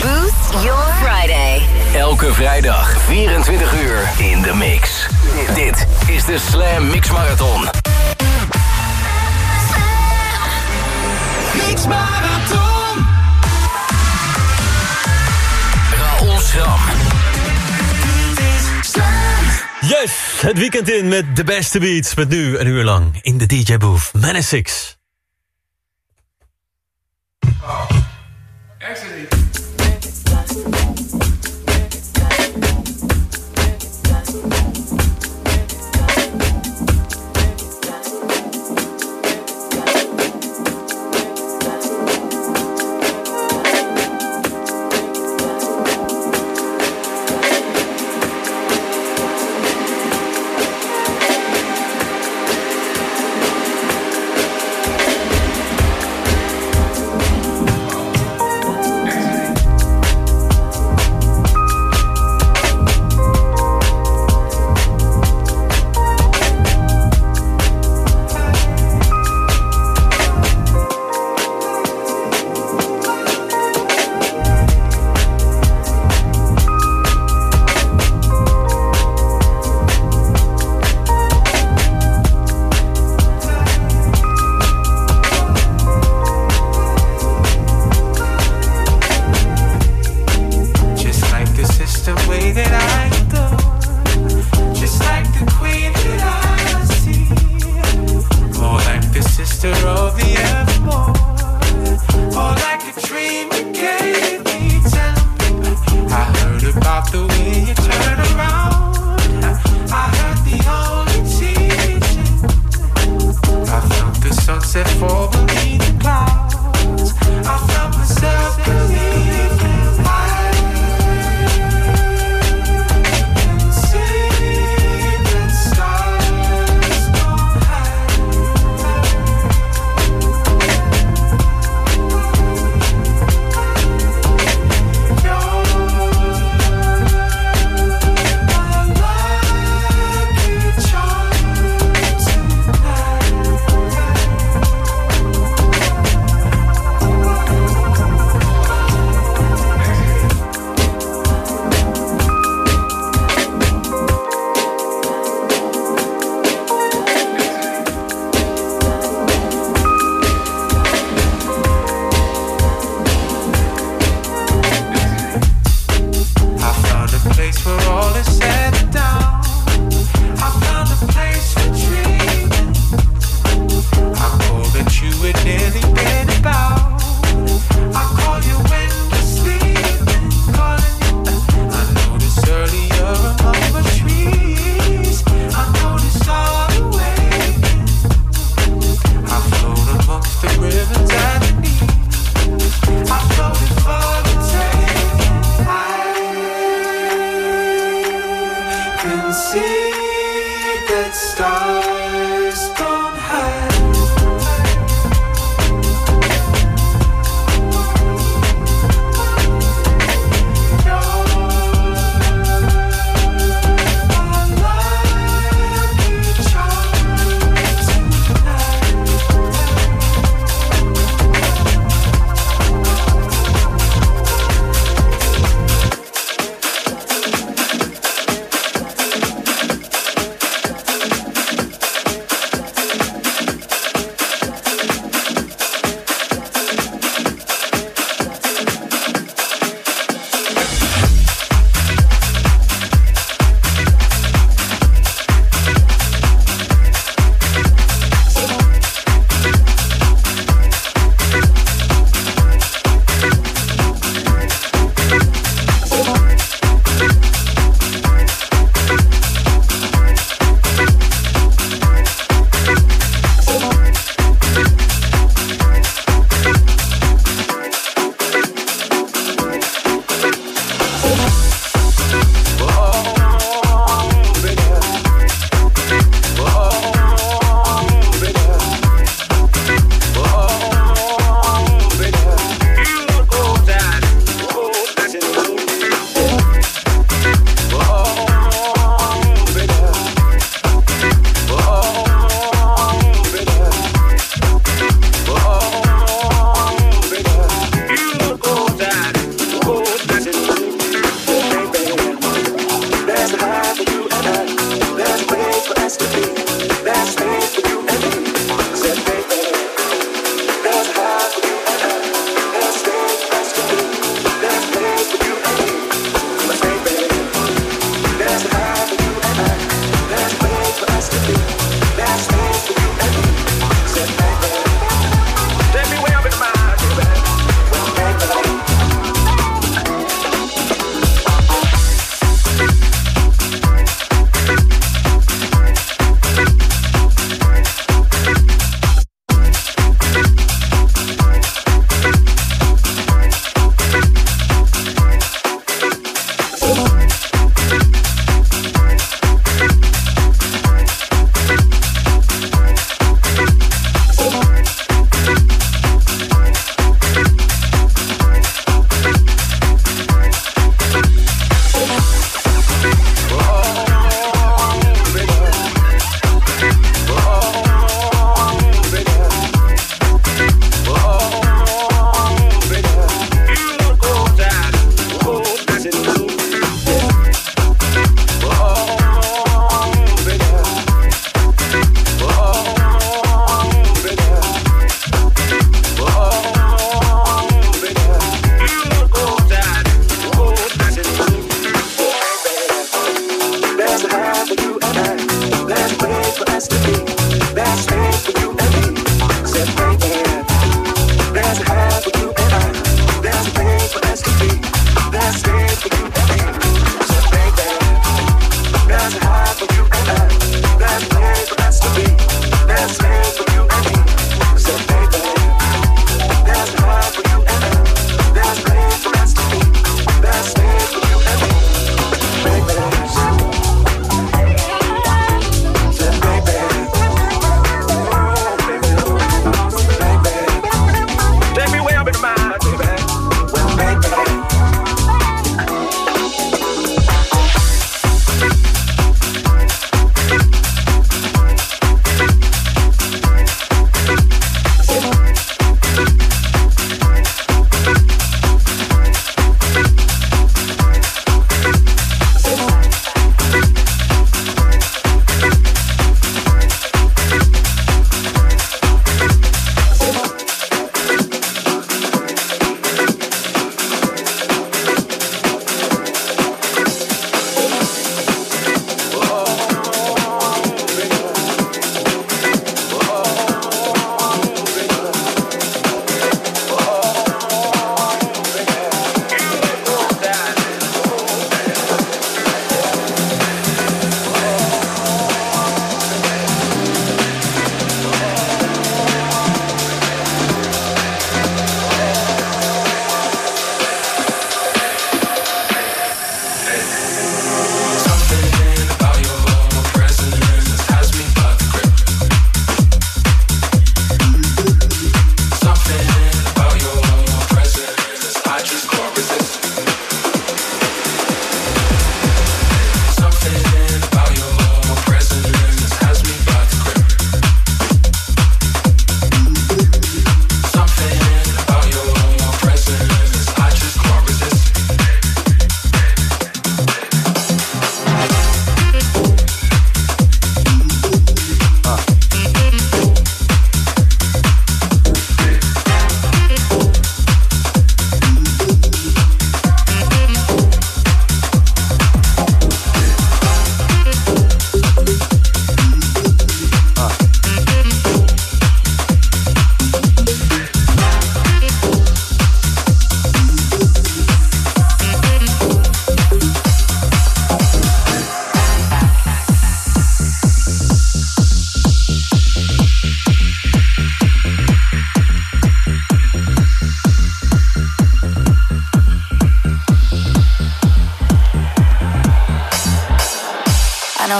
Boost your Friday. Elke vrijdag 24 uur in de mix. Dit is de Slam Mix Marathon. Mix Marathon. Raoul Schram. Yes, het weekend in met de beste beats. Met nu een uur lang in de DJ Booth. Menace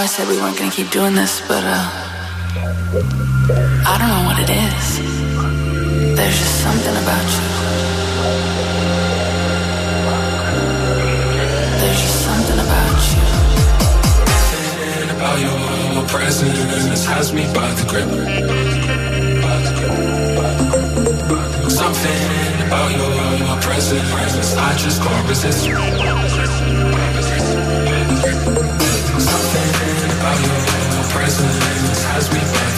I said we weren't gonna keep doing this, but uh, I don't know what it is. There's just something about you. There's just something about you. Something about your presence has me by the grip. Something about your presence I just can't resist. we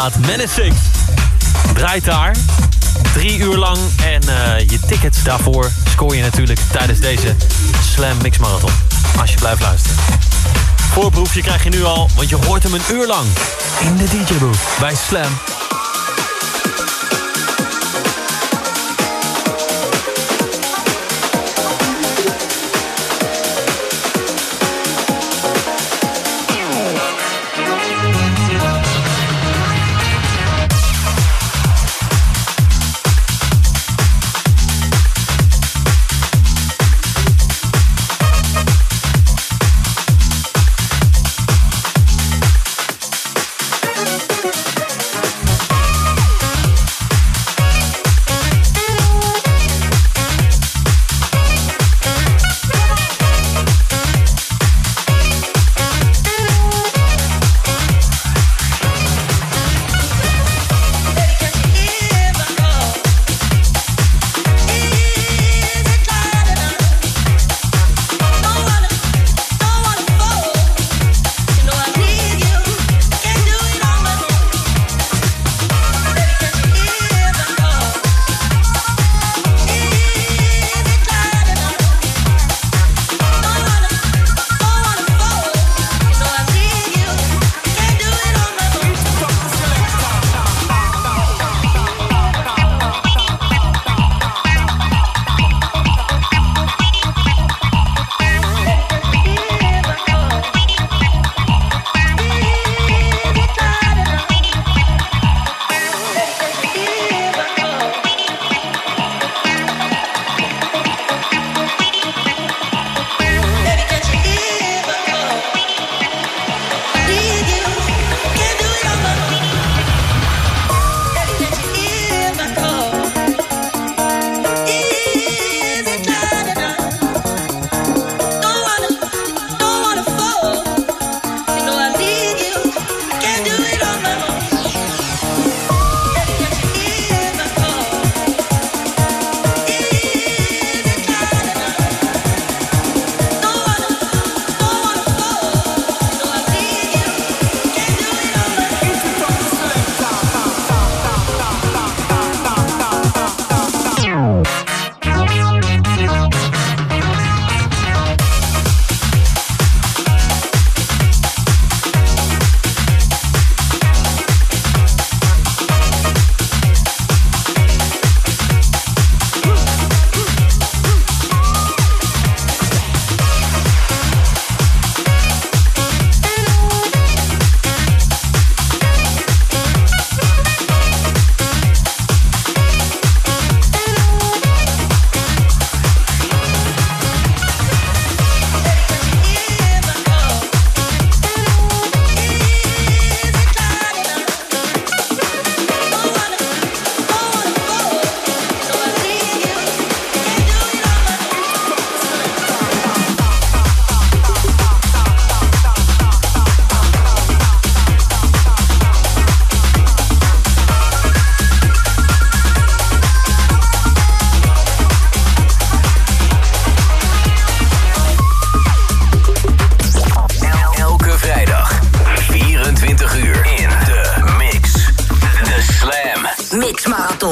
Elementenstraat, Menace Draait daar drie uur lang. En eh, je tickets daarvoor scoor je natuurlijk tijdens deze Slam Mix Marathon. Als je blijft luisteren. Voorproefje krijg je nu al, want je hoort hem een uur lang. In de DJ-booth bij Slam.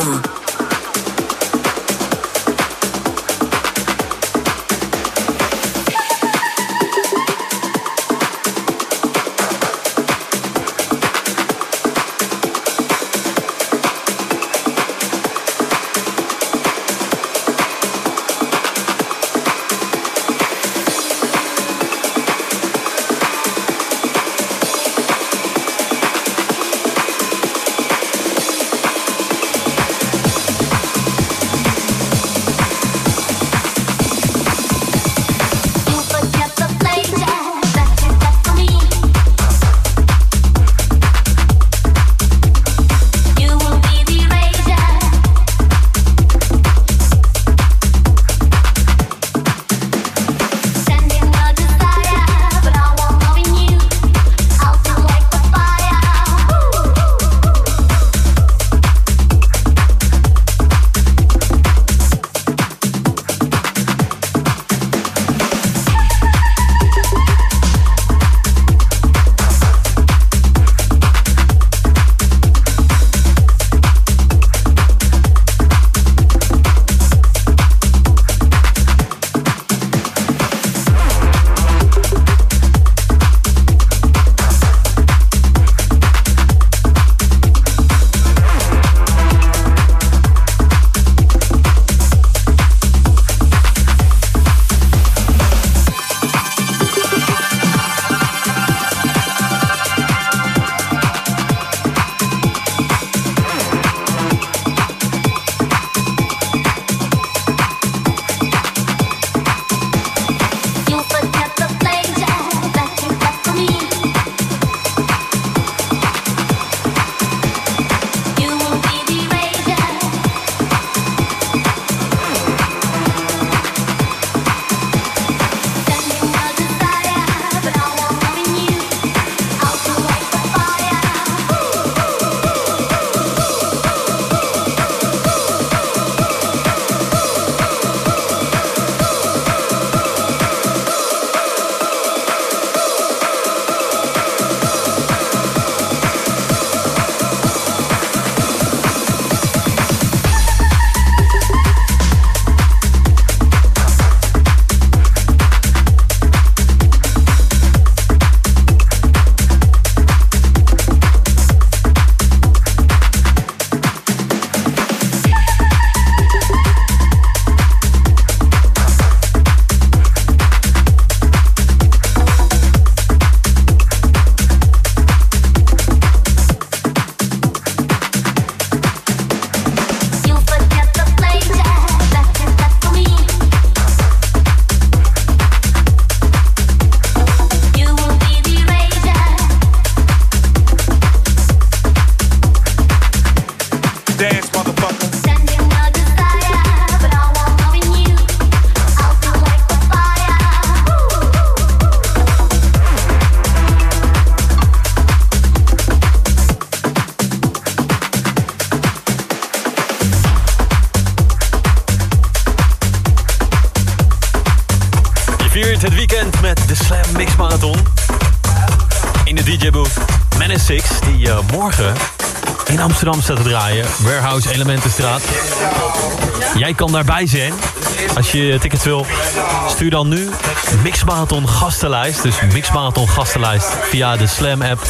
Amsterdam Warehouse Elementenstraat. Jij kan daarbij zijn. Als je tickets wil, stuur dan nu Mixmarathon gastenlijst. Dus Mixmarathon gastenlijst via de Slam app.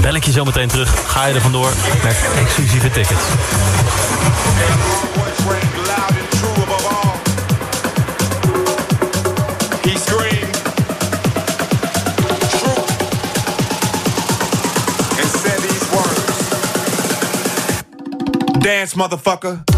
Bel ik je zo meteen terug. Ga je er vandoor met exclusieve tickets. Dance, motherfucker.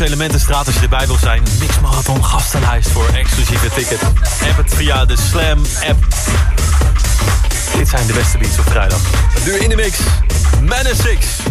Warehouse Elementenstraat. Als je erbij wil zijn, Mix Marathon gastenlijst voor exclusieve ticket. App het via de Slam app. Dit zijn de beste beats op vrijdag. Nu in de mix, Menace 6.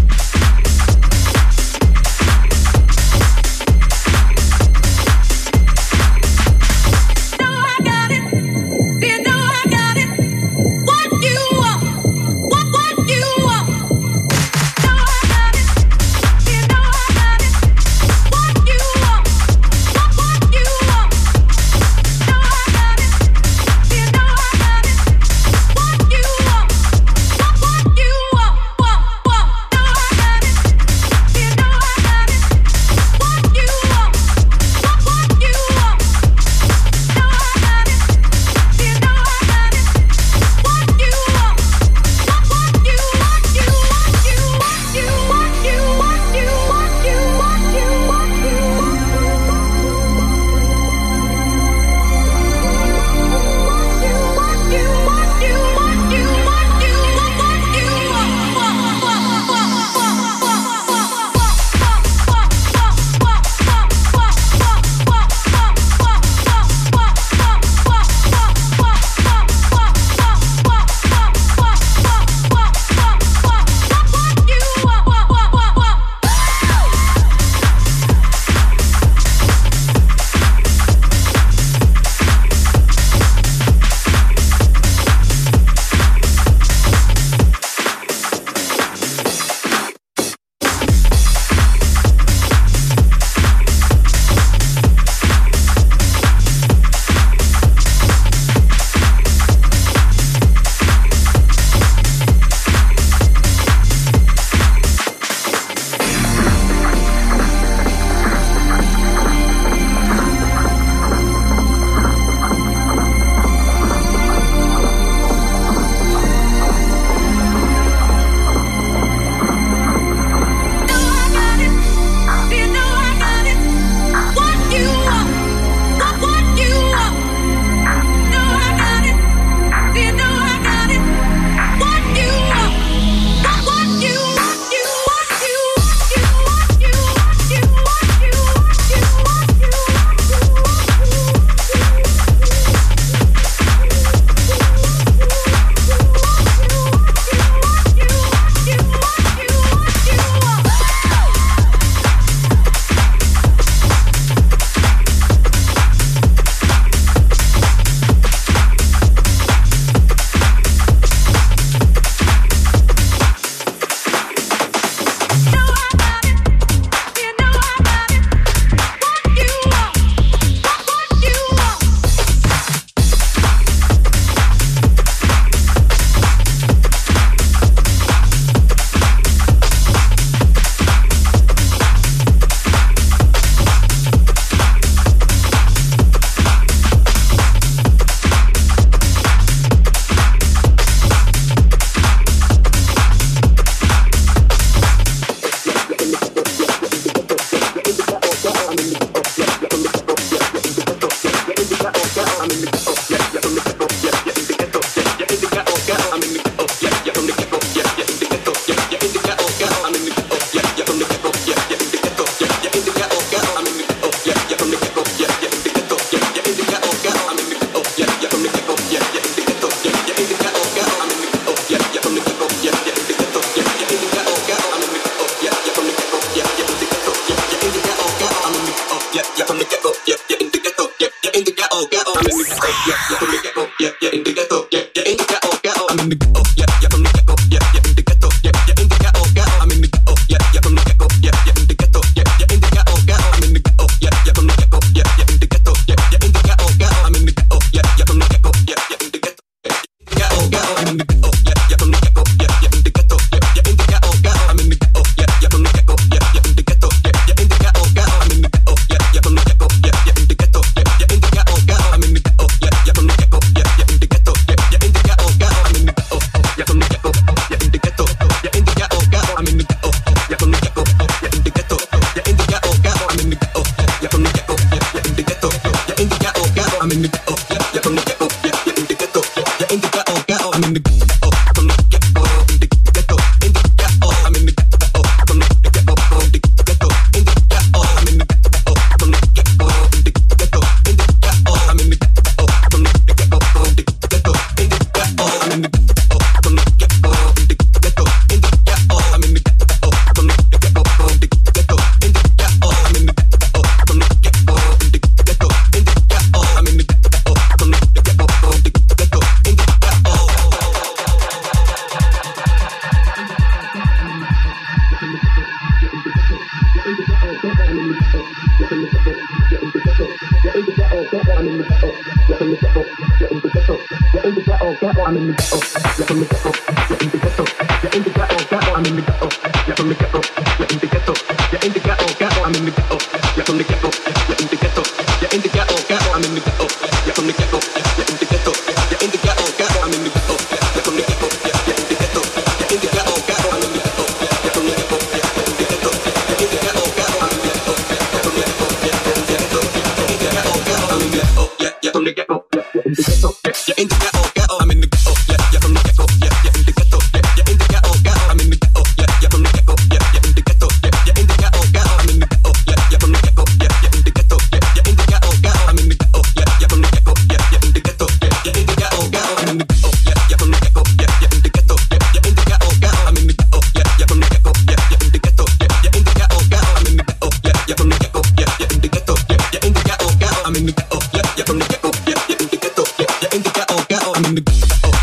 in the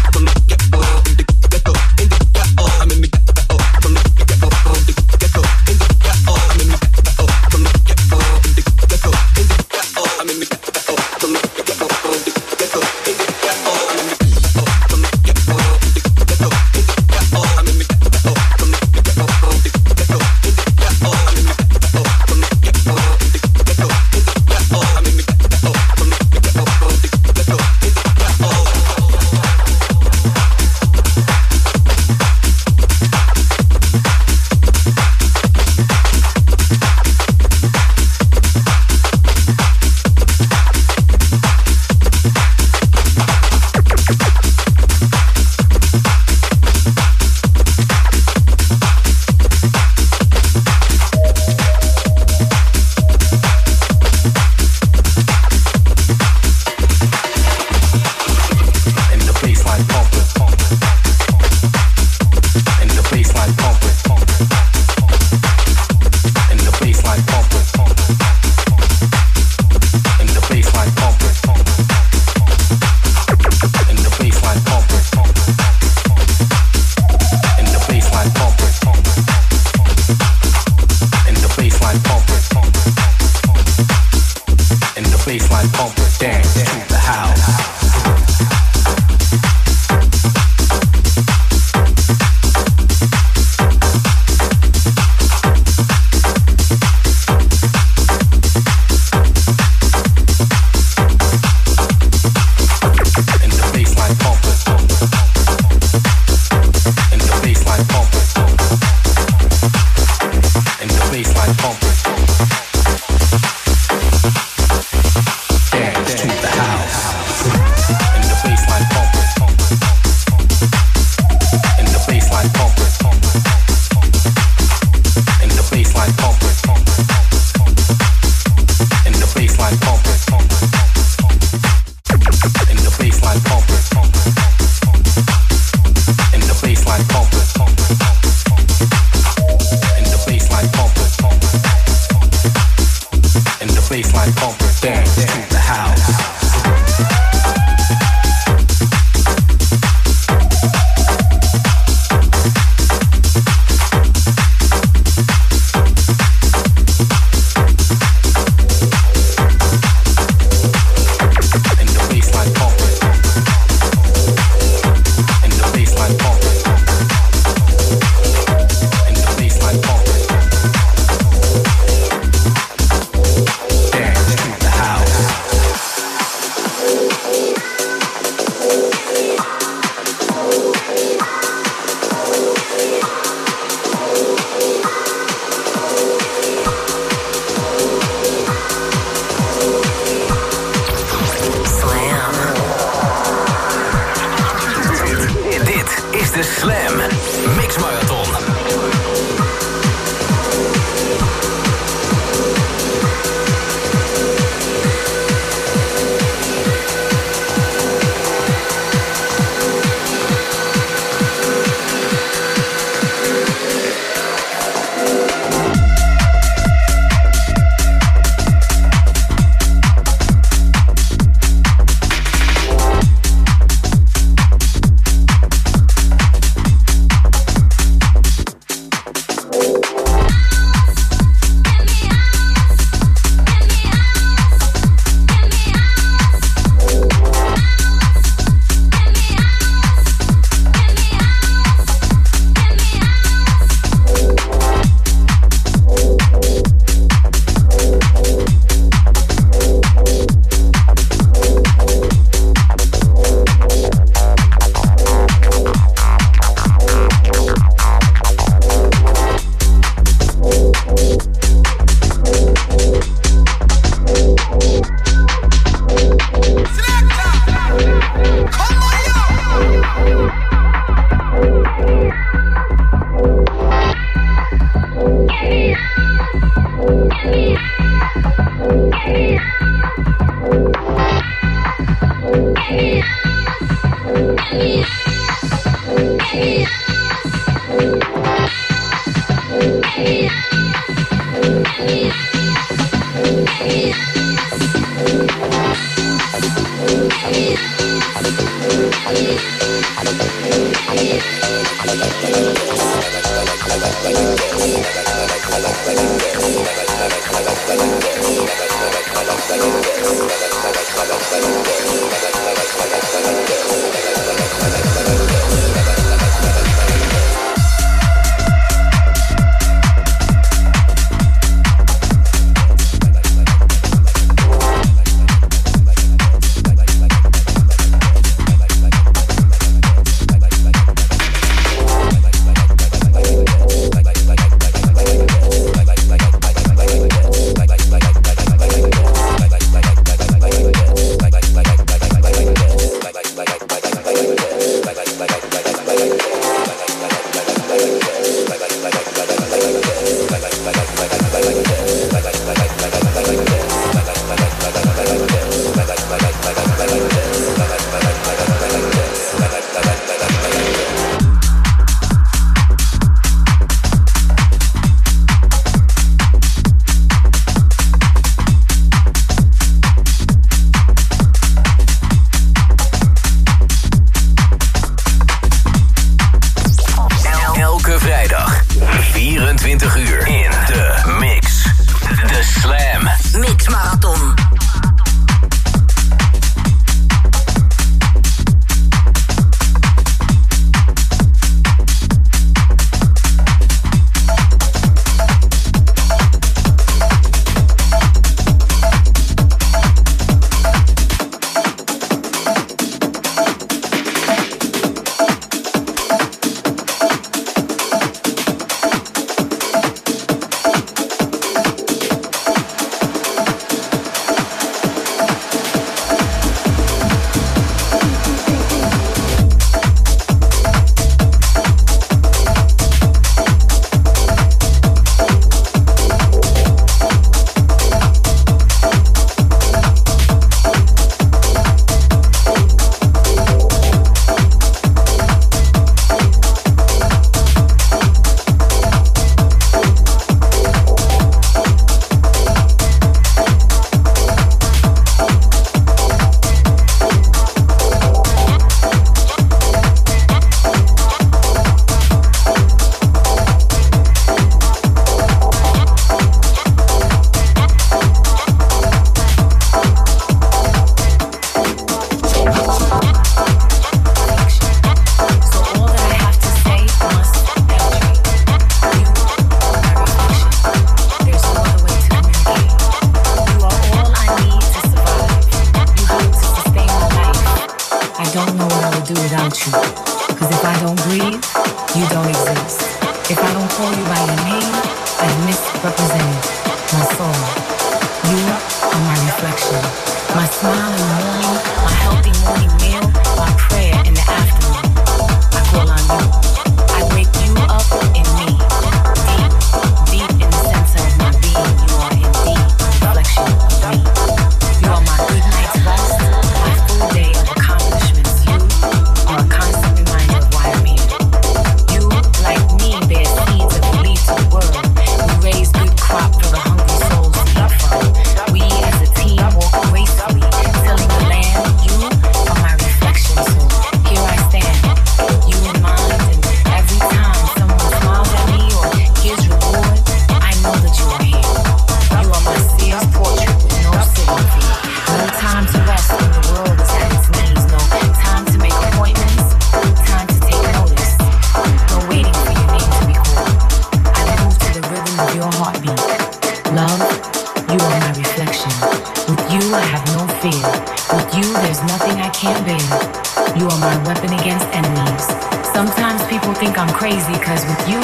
You are my weapon against enemies. Sometimes people think I'm crazy because with you,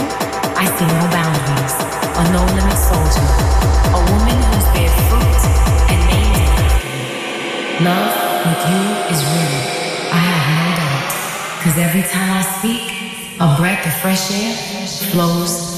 I see no boundaries. A no limit soldier. A woman who's bare fruit and named it. Love with you is real. I have no doubt. Because every time I speak, a breath of fresh air flows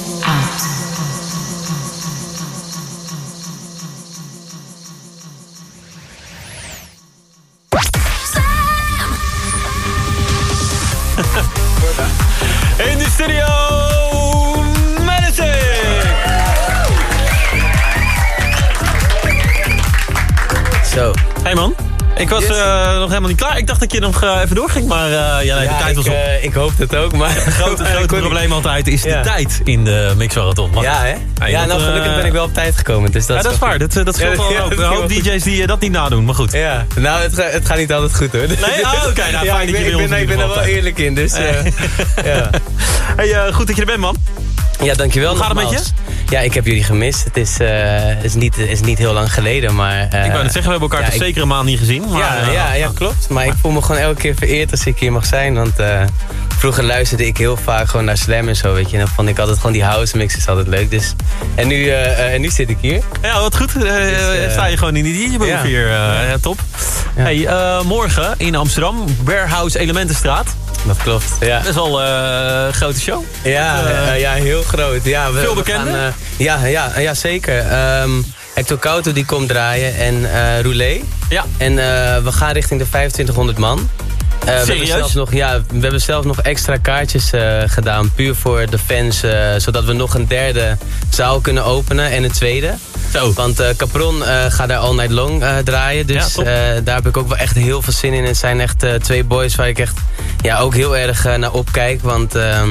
ik was Yes. eh, nog helemaal niet klaar. Ik dacht dat je nog even doorging, maar eh, ja, nee, de tijd was op. eh, ik hoop het ook, maar... Het grote, grote probleem altijd is Ja. de tijd in de mixmarathon. Ja, hè? Ja, nou gelukkig ben ik wel op tijd gekomen. Dus dat ja, is dat is waar. Dat, dat scheelt wel ook. Een hoop. DJ's die dat niet nadoen, maar goed. Ja, nou, het, het gaat niet altijd goed, hoor. Nee? Oh, oké, nou, ja, fijn dat je bij ik ons ben, ik er wel eerlijk in, dus... ja. Hey, goed dat je er bent, man. ja, dankjewel Hoe gaat het met nogmaals. Ja, ik heb jullie gemist. Het is, eh, is, niet, is niet heel lang geleden, maar... eh, ik wou net zeggen, we hebben elkaar ja, toch zeker een maand niet gezien. Maar, ja, eh, ja, ja, klopt. Maar ik voel me gewoon elke keer vereerd als ik hier mag zijn. Want eh, vroeger luisterde ik heel vaak gewoon naar Slam en zo, weet je. En dan vond ik altijd gewoon die house mixes altijd leuk. Dus, en, nu, eh, eh, en nu zit ik hier. Ja, wat goed. Eh, eh, sta je gewoon in die DJ-booth ja. hier. eh, ja, top. Hey, eh, morgen in Amsterdam, Warehouse Elementenstraat. Dat klopt, ja. Best wel eh, een grote show. Ja, Eh, eh, ja heel groot. Ja, we, veel bekenden? eh, ja, ja, ja, zeker. Ehm Hector Couto die komt draaien en eh Roulet. Ja. En eh, we gaan richting de 2500 man. Eh, we hebben Serieus? zelfs nog, ja, we hebben zelfs nog extra kaartjes eh, gedaan. Puur voor de fans. eh, zodat we nog een derde zaal kunnen openen en een tweede. Zo. Want eh, Capron eh, gaat daar all night long eh, draaien. Dus daar heb ik ook wel echt heel veel zin in. Het zijn echt twee boys waar ik echt ja, ook heel erg naar opkijk. Want ehm,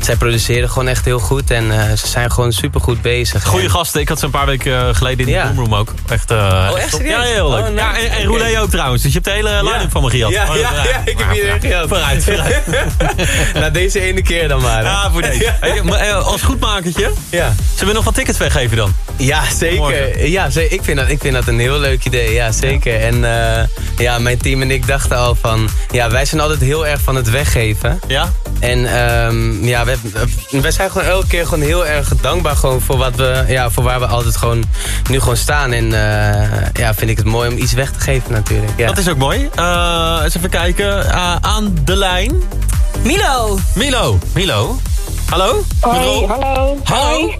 zij produceren gewoon echt heel goed. En eh, ze zijn gewoon supergoed bezig. Goeie En- gasten. Ik had ze een paar weken eh, geleden in de Ja. Boomroom ook. Echt, eh, echt top. serieus? Ja, heel leuk. Oh, nice. ja, en, en ook trouwens. Dus je hebt de hele line-up van me gehad. Ja, Maar ja, ja, ik heb hier echt gehad. Vooruit, vooruit. nou, deze ene keer dan maar. hè. Ja, voor deze. Hey, maar, als goedmakertje, Ja. zullen we nog wat tickets weggeven dan? Ja, zeker. Ja, ik, vind dat, ik vind dat een heel leuk idee. Ja, zeker. En ja, mijn team en ik dachten al van... Ja, wij zijn altijd heel erg van het weggeven. Ja? En ehm, ja, we, wij zijn gewoon elke keer gewoon heel erg dankbaar gewoon voor, wat we, ja, voor waar we altijd gewoon nu gewoon staan. En eh, ja, vind ik het mooi om iets weg te geven natuurlijk. Ja. Dat is ook mooi. Eh, eens even kijken. Eh, aan de lijn. Milo! Milo. Milo. Hallo? Hoi, hallo. Hallo? Hoi.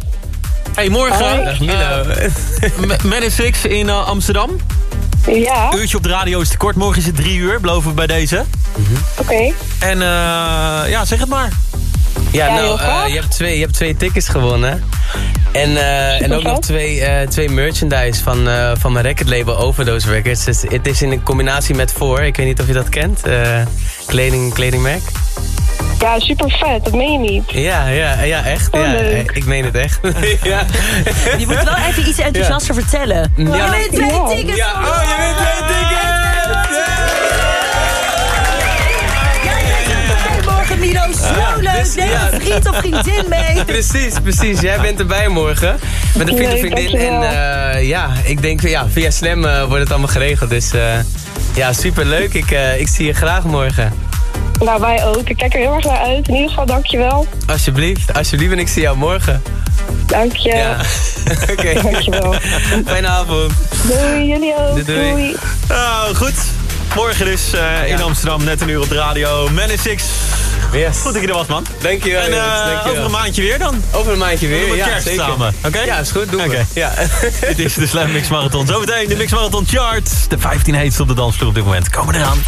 Hey, morgen. Hoi. Dag Milo. Uh, Man is Six in Amsterdam. Ja, Uurtje op de radio is te kort. Morgen is het drie uur, beloven we bij deze. oké. En eh, ja, zeg het maar. Ja, Ja, nou, eh, je, hebt twee, je hebt twee tickets gewonnen. En, eh, en ook nog twee, eh, twee merchandise van, eh, van mijn recordlabel Overdose Records. Dus het is in een combinatie met Voor. Ik weet niet of je dat kent. eh, kleding, kledingmerk. Ja, super vet. Dat meen je niet. Ja, ja, ja echt. Oh, ja, ik meen het echt. ja. Je moet wel even iets enthousiaster vertellen. Ja, je wint twee tickets! Ja, oh, je bent twee tickets! Milo. Zo leuk. dus, Neem ja. een vriend of vriendin mee. Precies, precies. Jij bent erbij morgen. Met een vriend of vriendin. En eh, ja, ik denk ja, via Slam eh, wordt het allemaal geregeld. Dus eh, ja, superleuk. Ik, eh, ik zie je graag morgen. Nou, wij ook. Ik kijk er heel erg naar uit. In ieder geval, dankjewel. Alsjeblieft, alsjeblieft en ik zie jou morgen. Dank je. Ja. Oké. Dankjewel. Fijne avond. Doei, jullie ook. Doei, doei. Nou, goed. Morgen dus eh, in Ja. Amsterdam, net een uur op de radio. Man is Six. Yes. Goed dat je er was, man. Dankjewel. En eh, over een maandje weer dan. Over een maandje weer. We ja, kerst zeker. samen, oké? Ja, is goed. Doen Oké. we. Ja. Dit is de Slam Mix Marathon. Zometeen de Mix Marathon Chart. De 15 heetste op de dansvloer op dit moment. Komen eraan.